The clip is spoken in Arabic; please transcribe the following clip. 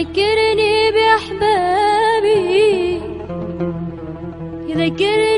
يذكرني بأحبابي. يذكرني